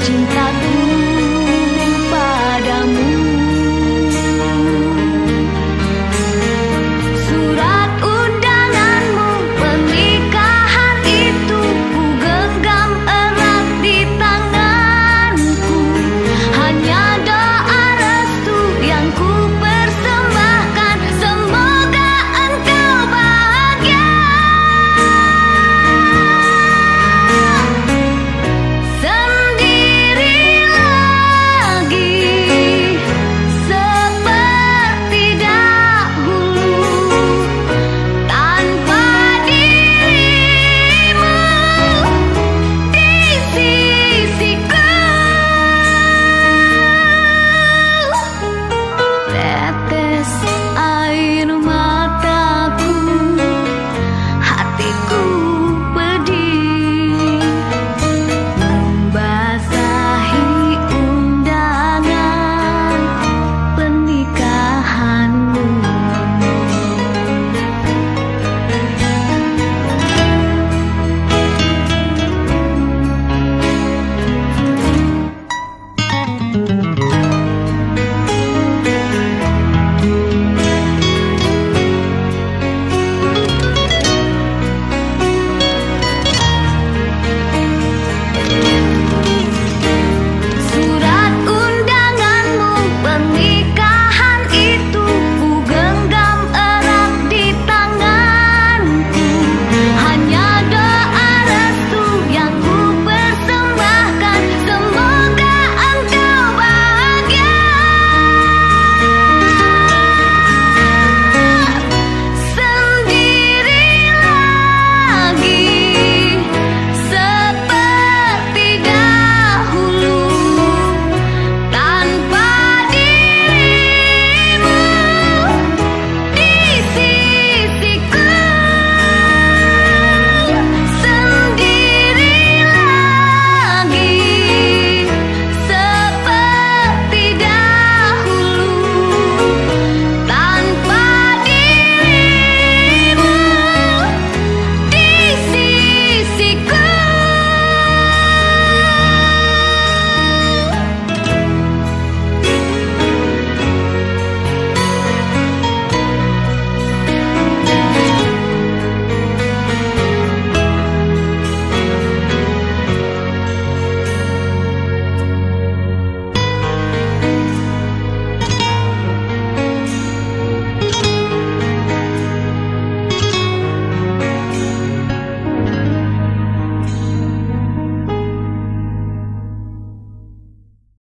知道。